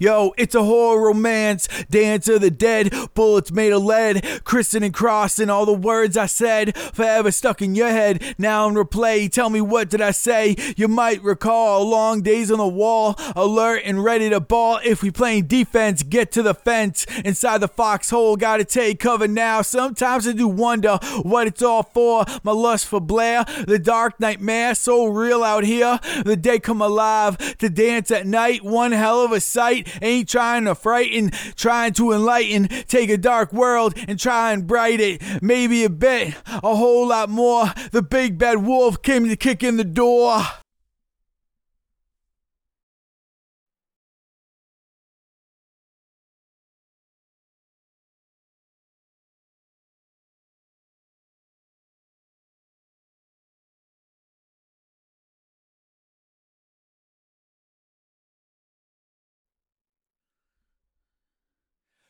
Yo, it's a horror romance, dance of the dead, bullets made of lead, christen and cross, and all the words I said, forever stuck in your head. Now in replay, tell me what did I say? You might recall long days on the wall, alert and ready to ball. If we playing defense, get to the fence. Inside the foxhole, gotta take cover now. Sometimes I do wonder what it's all for. My lust for Blair, the dark nightmare, so real out here. The day come alive to dance at night, one hell of a sight. Ain't trying to frighten, trying to enlighten. Take a dark world and try and bright it. Maybe a bit, a whole lot more. The big bad wolf came to kick in the door.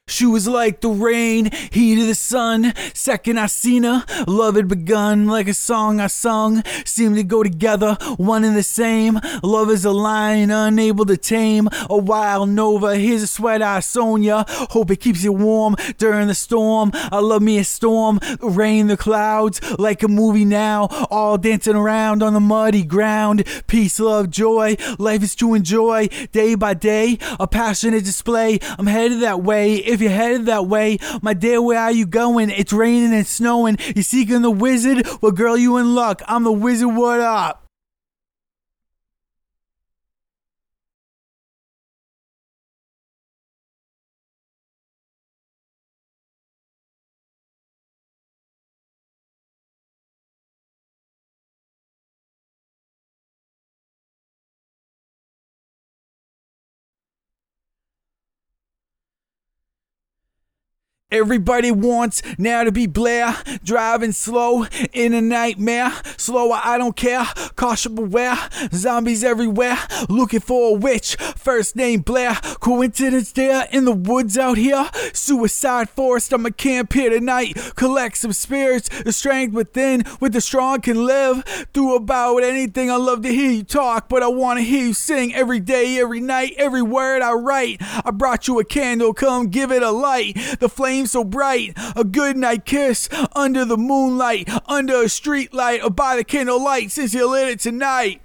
She was like the rain, heat of the sun. Second I seen her, love had begun. Like a song I sung, seemed to go together, one and the same. Love is a lion, unable to tame. A wild Nova, here's a sweat eye Sonia. Hope it keeps you warm during the storm. I love me a storm, the rain, the clouds, like a movie now. All dancing around on the muddy ground. Peace, love, joy, life is to enjoy day by day. A passionate display, I'm headed that way. If you're headed that way, my dear, where are you going? It's raining and snowing. You're seeking the wizard? Well, girl, you in luck. I'm the wizard. What up? Everybody wants now to be Blair, driving slow in a nightmare. Slower, I don't care. Caution beware, zombies everywhere. Looking for a witch, first name Blair. Coincidence there in the woods out here. Suicide forest, I'm a camp here tonight. Collect some spirits, the strength within, with the strong can live. Through about anything, I love to hear you talk, but I wanna hear you sing every day, every night, every word I write. I brought you a candle, come give it a light. The flame so bright, a good night kiss under the moonlight, under a street light, or by the candlelight since you lit it tonight.